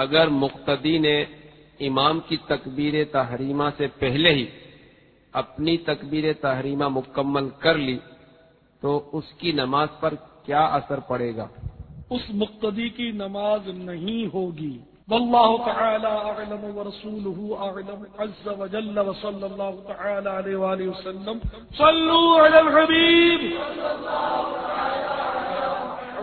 اگر مقتدی نے امام کی تکبیر تحریمہ سے پہلے ہی اپنی تکبیر تحریمہ مکمل کر لی، تو اس کی نماز پر کیا اثر پڑے گا؟ اس مقتدی کی نماز نہیں ہوگی۔ واللہ تعالی اعلم ورسوله اعلم عز وجل وصلی اللہ تعالی علیہ وآلہ وسلم۔ صلو علی الحبیب!